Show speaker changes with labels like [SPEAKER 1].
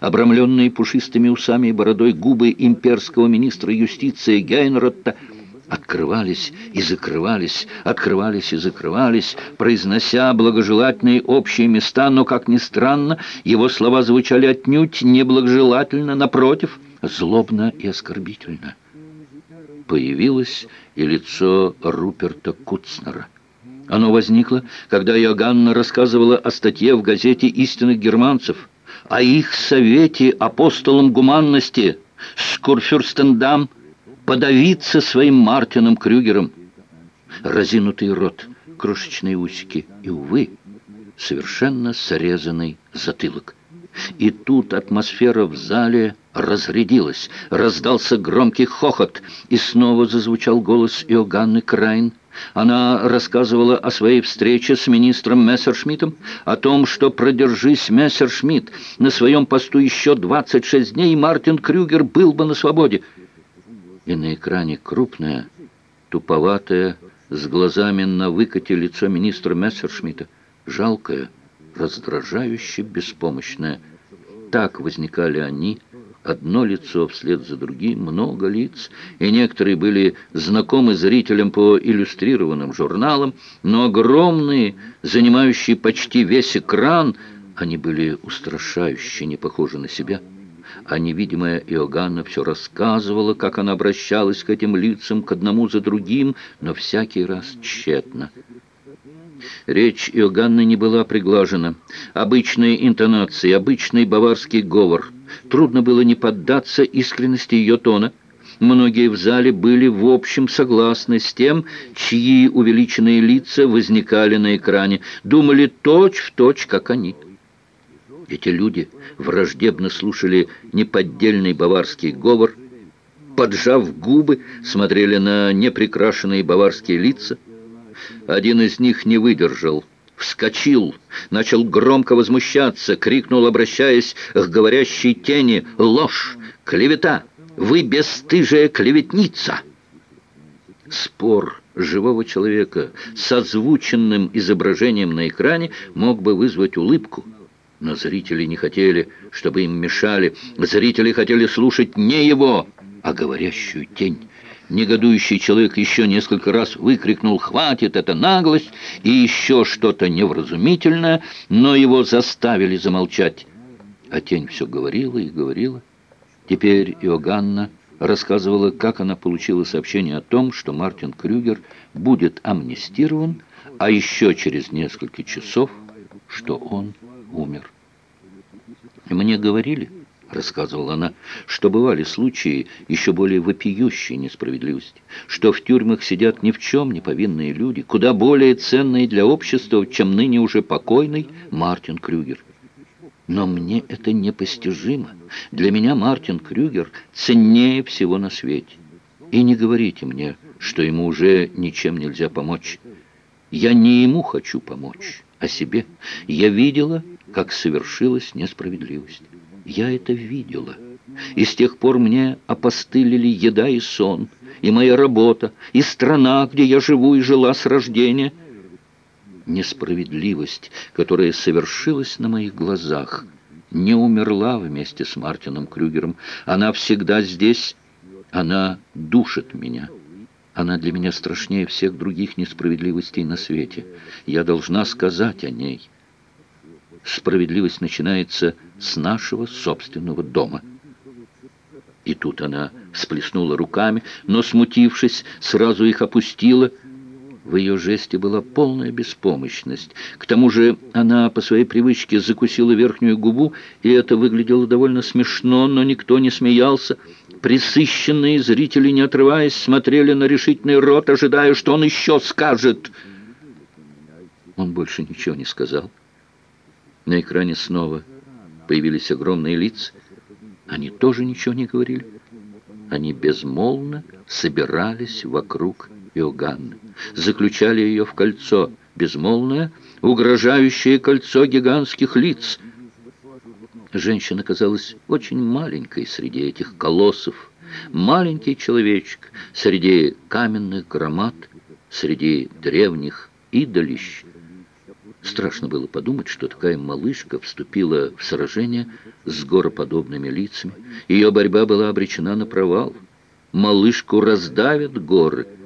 [SPEAKER 1] Обрамленные пушистыми усами и бородой губы имперского министра юстиции Гейнротта открывались и закрывались, открывались и закрывались, произнося благожелательные общие места, но, как ни странно, его слова звучали отнюдь неблагожелательно, напротив, злобно и оскорбительно. Появилось и лицо Руперта Куцнера. Оно возникло, когда Иоганна рассказывала о статье в газете «Истинных германцев», о их совете апостолам гуманности Скурфюрстендам подавиться своим Мартином Крюгером. Разинутый рот, крошечные усики и, увы, совершенно срезанный затылок. И тут атмосфера в зале разрядилась, раздался громкий хохот, и снова зазвучал голос Иоганны Крайн. Она рассказывала о своей встрече с министром Мессершмиттом, о том, что продержись Мессершмитт на своем посту еще 26 дней, Мартин Крюгер был бы на свободе. И на экране крупное, туповатое, с глазами на выкате лицо министра Мессершмитта, жалкое, раздражающе беспомощное. Так возникали они, одно лицо вслед за другим, много лиц, и некоторые были знакомы зрителям по иллюстрированным журналам, но огромные, занимающие почти весь экран, они были устрашающе не похожи на себя. А невидимая Иоганна все рассказывала, как она обращалась к этим лицам, к одному за другим, но всякий раз тщетно. Речь Иоганны не была приглажена. Обычные интонации, обычный баварский говор. Трудно было не поддаться искренности ее тона. Многие в зале были в общем согласны с тем, чьи увеличенные лица возникали на экране, думали точь-в-точь, точь, как они. Эти люди враждебно слушали неподдельный баварский говор, поджав губы, смотрели на неприкрашенные баварские лица, один из них не выдержал, вскочил, начал громко возмущаться, крикнул, обращаясь к говорящей тени, «Ложь! Клевета! Вы бесстыжая клеветница!» Спор живого человека с озвученным изображением на экране мог бы вызвать улыбку, но зрители не хотели, чтобы им мешали. Зрители хотели слушать не его, а говорящую тень. Негодующий человек еще несколько раз выкрикнул «Хватит, это наглость!» и еще что-то невразумительное, но его заставили замолчать. А тень все говорила и говорила. Теперь Иоганна рассказывала, как она получила сообщение о том, что Мартин Крюгер будет амнистирован, а еще через несколько часов, что он умер. Мне говорили рассказывала она, что бывали случаи еще более вопиющей несправедливости, что в тюрьмах сидят ни в чем не повинные люди, куда более ценные для общества, чем ныне уже покойный Мартин Крюгер. Но мне это непостижимо. Для меня Мартин Крюгер ценнее всего на свете. И не говорите мне, что ему уже ничем нельзя помочь. Я не ему хочу помочь, а себе. Я видела, как совершилась несправедливость. Я это видела. И с тех пор мне опостылили еда и сон, и моя работа, и страна, где я живу и жила с рождения. Несправедливость, которая совершилась на моих глазах, не умерла вместе с Мартином Крюгером. Она всегда здесь, она душит меня. Она для меня страшнее всех других несправедливостей на свете. Я должна сказать о ней» справедливость начинается с нашего собственного дома. И тут она всплеснула руками, но, смутившись, сразу их опустила. В ее жесте была полная беспомощность. К тому же она по своей привычке закусила верхнюю губу, и это выглядело довольно смешно, но никто не смеялся. Присыщенные зрители, не отрываясь, смотрели на решительный рот, ожидая, что он еще скажет. Он больше ничего не сказал. На экране снова появились огромные лица. Они тоже ничего не говорили. Они безмолвно собирались вокруг Иоганны, заключали ее в кольцо, безмолвное, угрожающее кольцо гигантских лиц. Женщина казалась очень маленькой среди этих колоссов, маленький человечек среди каменных громад, среди древних идолищ, Страшно было подумать, что такая малышка вступила в сражение с гороподобными лицами. Ее борьба была обречена на провал. Малышку раздавят горы —